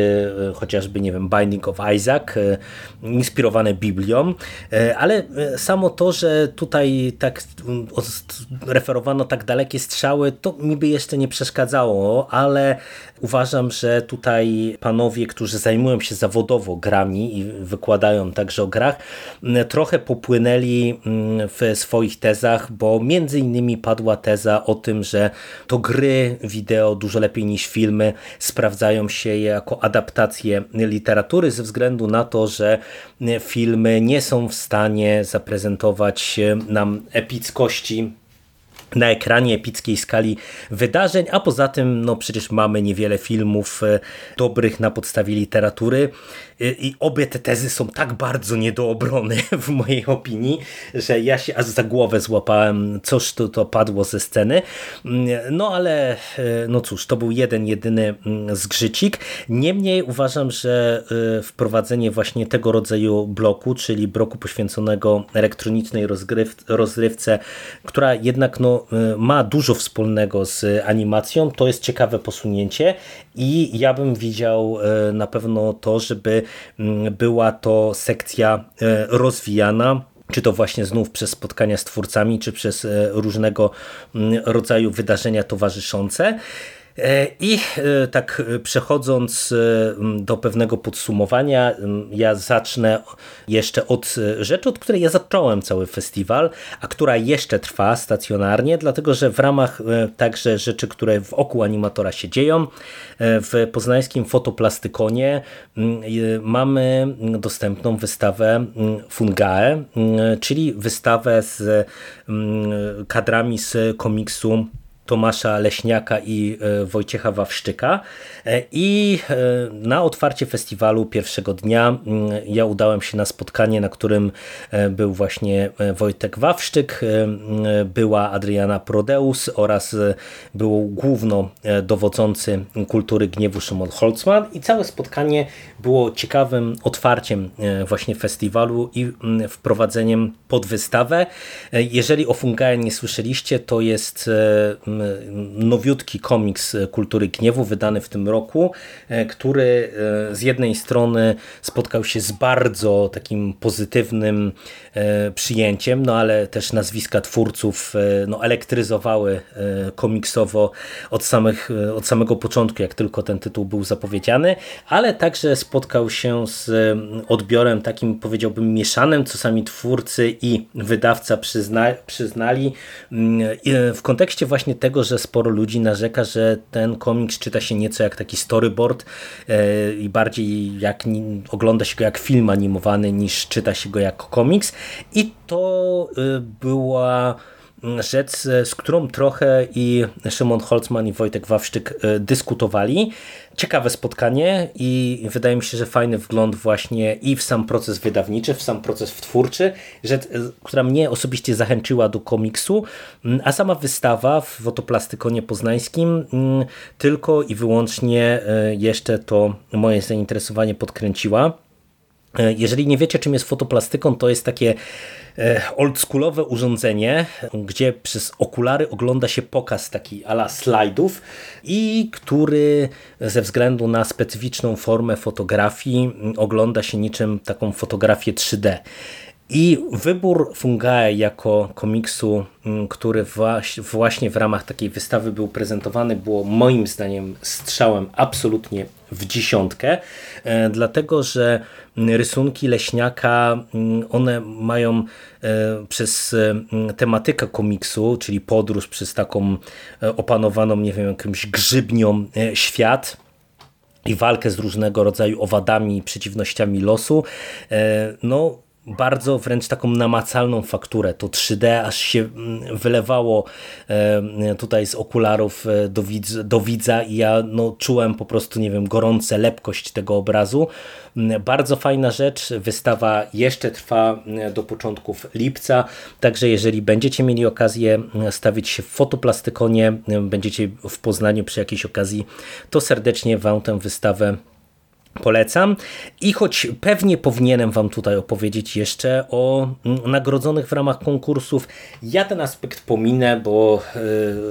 A: e, chociażby, nie wiem, Binding of Isaac, e, inspirowane Biblią, e, ale samo to, że tutaj tak mm, referowano tak dalekie strzały, to mi by jeszcze nie przeszkadzało, ale uważam, że tutaj panowie, którzy zajmują się zawodowo grami i wykładają także o grach, trochę popłynęli w swoich tezach, bo między innymi padła teza o tym, że to gry wideo dużo lepiej niż filmy sprawdzają się jako adaptacje literatury ze względu na to, że filmy nie są w stanie zaprezentować nam epickości na ekranie epickiej skali wydarzeń, a poza tym no przecież mamy niewiele filmów e, dobrych na podstawie literatury i obie te tezy są tak bardzo nie do obrony w mojej opinii, że ja się aż za głowę złapałem, coż to, to padło ze sceny. No ale e, no cóż, to był jeden, jedyny mm, zgrzycik. Niemniej uważam, że e, wprowadzenie właśnie tego rodzaju bloku, czyli bloku poświęconego elektronicznej rozgryw, rozrywce, która jednak no, e, ma dużo wspólnego z animacją, to jest ciekawe posunięcie i ja bym widział na pewno to, żeby Mm, była to sekcja e, rozwijana czy to właśnie znów przez spotkania z twórcami, czy przez różnego mm, rodzaju wydarzenia towarzyszące. E, I e, tak e, przechodząc do pewnego podsumowania, ja zacznę jeszcze od rzeczy, od której ja zacząłem cały festiwal, a która jeszcze trwa stacjonarnie, dlatego że w ramach także rzeczy, które w oku animatora się dzieją, w poznańskim fotoplastykonie mamy dostępną wystawę Fungae, czyli wystawę z kadrami z komiksu Tomasza Leśniaka i e, Wojciecha Wawszczyka e, i e, na otwarcie festiwalu pierwszego dnia mm, ja udałem się na spotkanie, na którym był właśnie Wojtek Wawszczyk, była Adriana Prodeus oraz był główno dowodzący kultury gniewu Szymon Holzman i całe spotkanie było ciekawym otwarciem właśnie festiwalu i wprowadzeniem pod wystawę. Jeżeli o Fungae nie słyszeliście, to jest nowiutki komiks Kultury Gniewu, wydany w tym roku, e, który e, z jednej strony spotkał się z bardzo takim pozytywnym e, przyjęciem, no ale też nazwiska twórców no, elektryzowały komiksowo od, samych, od samego początku, jak tylko ten tytuł był zapowiedziany, ale także spotkał się z odbiorem takim powiedziałbym mieszanym, co sami twórcy i wydawca przyzna, przyznali w kontekście właśnie tego, tego, że sporo ludzi narzeka, że ten komiks czyta się nieco jak taki storyboard e, i bardziej jak ogląda się go jak film animowany niż czyta się go jako komiks. I to e, była rzecz, z którą trochę i Szymon Holzman i Wojtek Wawszczyk e, dyskutowali. Ciekawe spotkanie i wydaje mi się, że fajny wgląd właśnie i w sam proces wydawniczy, w sam proces twórczy, że, która mnie osobiście zachęciła do komiksu, mm, a sama wystawa w Fotoplastykonie Poznańskim mm, tylko i wyłącznie e, jeszcze to moje zainteresowanie podkręciła. E, jeżeli nie wiecie, czym jest fotoplastyką, to jest takie e, oldschoolowe urządzenie, gdzie przez okulary ogląda się pokaz taki ala slajdów i który ze względu na specyficzną formę fotografii ogląda się niczym taką fotografię 3D. I wybór Fungae jako komiksu, który właśnie w ramach takiej wystawy był prezentowany, było moim zdaniem strzałem absolutnie w dziesiątkę, e, dlatego że rysunki Leśniaka, mm, one mają e, przez mm, tematykę komiksu, czyli podróż przez taką e, opanowaną, nie wiem, jakimś grzybnią świat, i walkę z różnego rodzaju owadami i przeciwnościami losu, no bardzo wręcz taką namacalną fakturę. To 3D aż się mm, wylewało tutaj z okularów do, widz, do widza i ja no, czułem po prostu, nie wiem, gorące lepkość tego obrazu. Mm, bardzo fajna rzecz. Wystawa jeszcze trwa mm, do początków lipca, także jeżeli będziecie mieli okazję stawić się w fotoplastykonie, będziecie w Poznaniu przy jakiejś okazji, to serdecznie Wam tę wystawę Polecam. I choć pewnie powinienem Wam tutaj opowiedzieć jeszcze o mm, nagrodzonych w ramach konkursów, ja ten aspekt pominę, bo e,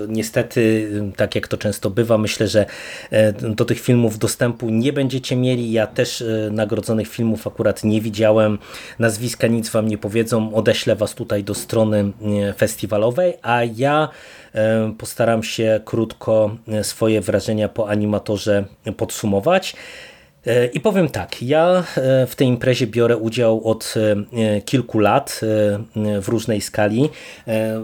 A: niestety, tak jak to często bywa, myślę, że e, do tych filmów dostępu nie będziecie mieli. Ja też e, nagrodzonych filmów akurat nie widziałem. Nazwiska nic Wam nie powiedzą. Odeślę Was tutaj do strony festiwalowej, a ja postaram się krótko swoje wrażenia po animatorze podsumować. E, I powiem tak, ja e, w tej imprezie biorę udział od e, kilku lat w różnej skali,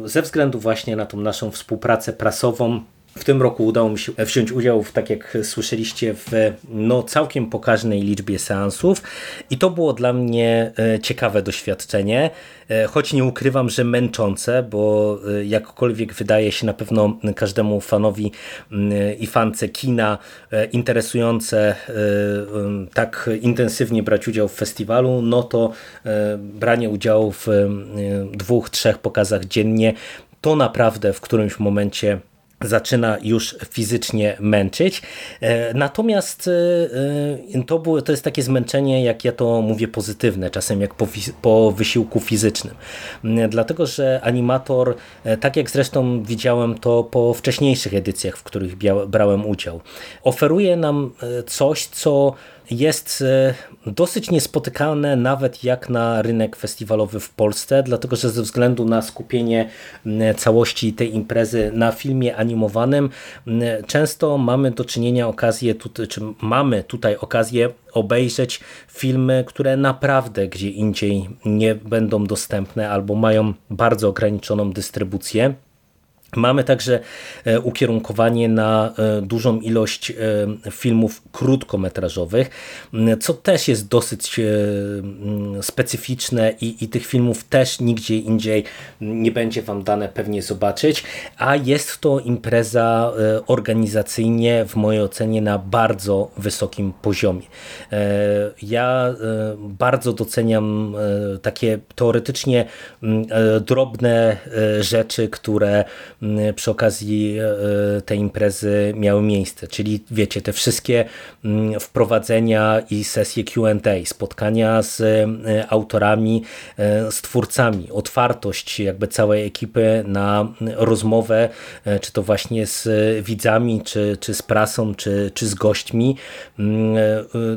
A: ze względu właśnie na tą naszą współpracę prasową w tym roku udało mi się wziąć udział, w, tak jak słyszeliście, w no, całkiem pokaźnej liczbie seansów i to było dla mnie e, ciekawe doświadczenie, e, choć nie ukrywam, że męczące, bo e, jakkolwiek wydaje się na pewno każdemu fanowi i fance kina interesujące tak intensywnie brać udział w festiwalu, no to branie udziału w dwóch, trzech pokazach dziennie to naprawdę w którymś momencie zaczyna już fizycznie męczyć. E, natomiast e, e, to, było, to jest takie zmęczenie, jak ja to mówię, pozytywne, czasem jak po, po wysiłku fizycznym. Dlatego, że animator, tak jak zresztą widziałem to po wcześniejszych edycjach, w których brałem udział, oferuje nam coś, co jest e, dosyć niespotykane nawet jak na rynek festiwalowy w Polsce, dlatego że ze względu na skupienie całości tej imprezy na filmie animowanym, często mamy do czynienia okazję, czy mamy tutaj okazję obejrzeć filmy, które naprawdę gdzie indziej nie będą dostępne albo mają bardzo ograniczoną dystrybucję. Mamy także e, ukierunkowanie na e, dużą ilość e, filmów krótkometrażowych, co też jest dosyć specyficzne i, i tych filmów też nigdzie indziej nie będzie Wam dane pewnie zobaczyć, a jest to impreza organizacyjnie w mojej ocenie na bardzo wysokim poziomie. Ja bardzo doceniam takie teoretycznie drobne rzeczy, które przy okazji e, tej imprezy miały miejsce. Czyli wiecie, te wszystkie mm, wprowadzenia i sesje QA, spotkania z e, autorami, z twórcami, otwartość jakby całej ekipy na rozmowę, czy to właśnie z widzami, czy, czy z prasą, czy, czy z gośćmi. Mm,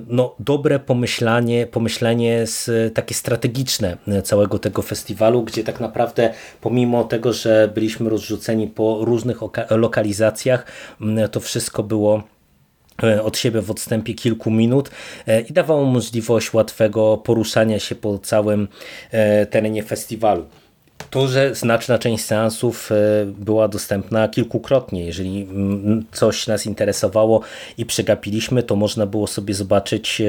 A: no, dobre pomyślenie, pomyślenie z, takie strategiczne całego tego festiwalu, gdzie tak naprawdę pomimo tego, że byliśmy rozrzuceni po różnych lokalizacjach. Mm, to wszystko było e, od siebie w odstępie kilku minut e, i dawało możliwość łatwego poruszania się po całym e, terenie festiwalu. To, że znaczna część seansów była dostępna kilkukrotnie. Jeżeli mm, coś nas interesowało i przegapiliśmy, to można było sobie zobaczyć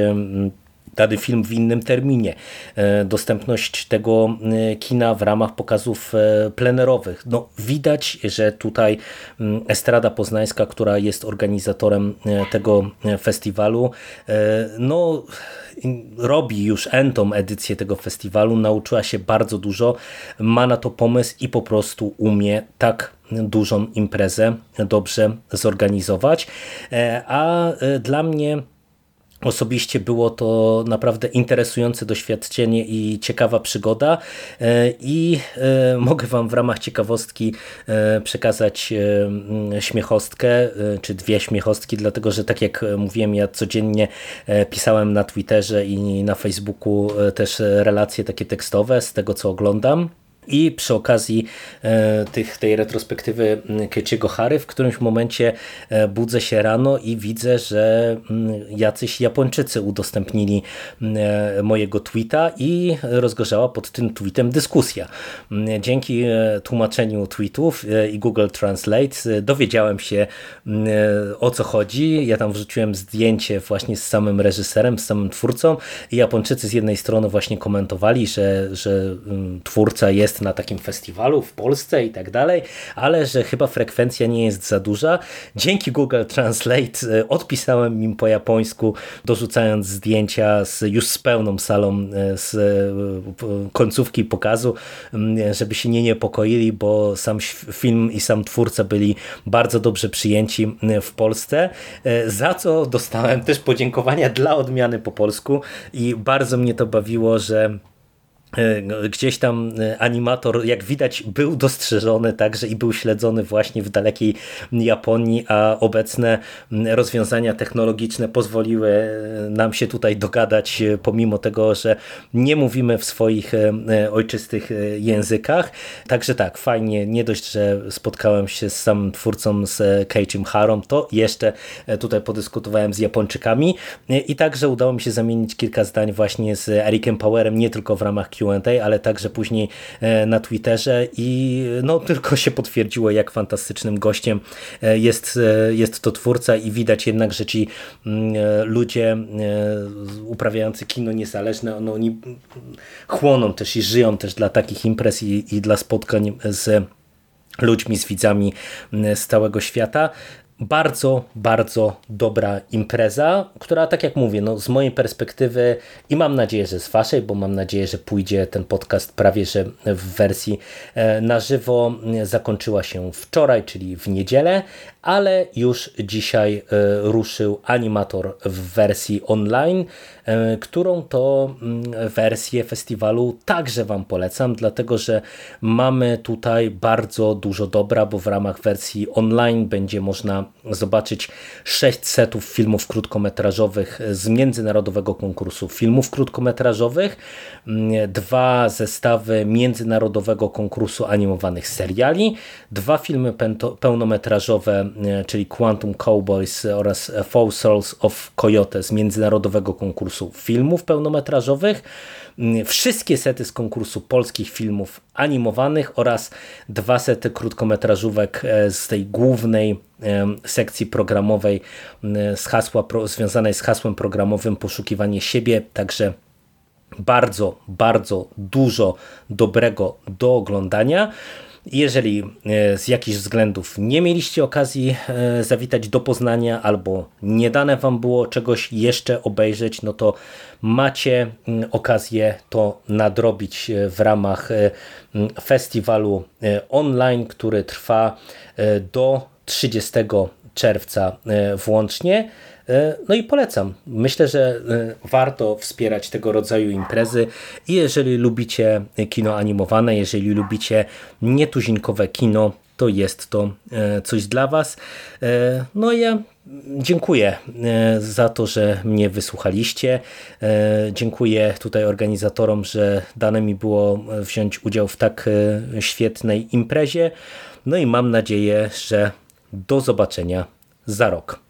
A: dany film w innym terminie, e, dostępność tego e, kina w ramach pokazów e, plenerowych. No, widać, że tutaj mm, Estrada Poznańska, która jest organizatorem tego festiwalu, no, robi już entą edycję tego festiwalu, nauczyła się bardzo dużo, ma na to pomysł i po prostu umie tak dużą imprezę dobrze zorganizować. A dla mnie Osobiście było to naprawdę interesujące doświadczenie i ciekawa przygoda. E, i e, mogę Wam w ramach ciekawostki e, przekazać śmiechostkę, czy dwie śmiechostki, dlatego że tak jak mówiłem, ja codziennie pisałem na Twitterze i na Facebooku też relacje takie tekstowe z tego co oglądam I przy okazji tych, tej retrospektywy Keciego Hary w którymś momencie budzę się rano i widzę, że jacyś Japończycy udostępnili mojego tweeta i rozgorzała pod tym tweetem dyskusja. Dzięki tłumaczeniu tweetów i Google Translate dowiedziałem się o co chodzi. Ja tam wrzuciłem zdjęcie właśnie z samym reżyserem, z samym twórcą i Japończycy z jednej strony właśnie komentowali, że, że mm, twórca jest na takim festiwalu w Polsce i tak dalej, ale że chyba frekwencja nie jest za duża. Dzięki Google Translate e, odpisałem im po japońsku, dorzucając zdjęcia z, już z pełną salą e, z e, końcówki pokazu, żeby się nie niepokoili, bo sam film i sam twórca byli bardzo dobrze przyjęci w Polsce, za co dostałem też podziękowania dla odmiany po polsku i bardzo mnie to bawiło, że gdzieś tam e, animator, jak widać, był dostrzeżony także i był śledzony właśnie w dalekiej Japonii, a obecne rozwiązania technologiczne pozwoliły e, nam się tutaj dogadać, pomimo tego, że nie mówimy w swoich ojczystych językach. Także tak, fajnie, nie dość, że spotkałem się z samym twórcą, z Keiichim Harą, to jeszcze tutaj podyskutowałem z Japończykami i także udało mi się zamienić kilka zdań właśnie z Ericem Powerem, nie tylko w ramach Q&A, ale także później e, na Twitterze i no tylko się potwierdziło, jak fantastycznym gościem e, jest, e, jest to twórca i widać jednak, że ci mm, ludzie uprawiający kino niezależne, no, oni chłoną też i żyją też dla takich imprez i, i dla spotkań z ludźmi, z widzami z całego świata bardzo, bardzo dobra impreza, która tak jak mówię, no z mojej perspektywy i mam nadzieję, że z waszej, bo mam nadzieję, że pójdzie ten podcast prawie że w wersji e, na żywo, zakończyła się wczoraj, czyli w niedzielę, ale już dzisiaj e, ruszył animator w wersji online, e, którą to mm, wersję festiwalu także Wam polecam, dlatego że mamy tutaj bardzo dużo dobra, bo w ramach wersji online będzie można zobaczyć sześć setów filmów krótkometrażowych z międzynarodowego konkursu filmów krótkometrażowych, mm, dwa zestawy międzynarodowego konkursu animowanych seriali, dwa filmy pełnometrażowe czyli Quantum Cowboys oraz Four Souls of Coyote z międzynarodowego konkursu filmów pełnometrażowych, mm, wszystkie sety z konkursu polskich filmów animowanych oraz dwa sety krótkometrażówek e, z tej głównej e, sekcji programowej z hasła, związanej z hasłem programowym Poszukiwanie siebie, także bardzo, bardzo dużo dobrego do oglądania. Jeżeli e, z jakichś względów nie mieliście okazji e, zawitać do Poznania albo nie dane Wam było czegoś jeszcze obejrzeć, no to macie mm, okazję to nadrobić e, w ramach festiwalu online, który trwa do 30 czerwca włącznie. E, no i polecam. Myślę, że e, warto wspierać tego rodzaju imprezy i jeżeli lubicie kino animowane, jeżeli lubicie nietuzinkowe kino, to jest to e, coś dla Was. No ja dziękuję za to, że mnie wysłuchaliście. Dziękuję tutaj organizatorom, że dane mi było wziąć udział w tak świetnej imprezie. No i mam nadzieję, że do zobaczenia za rok.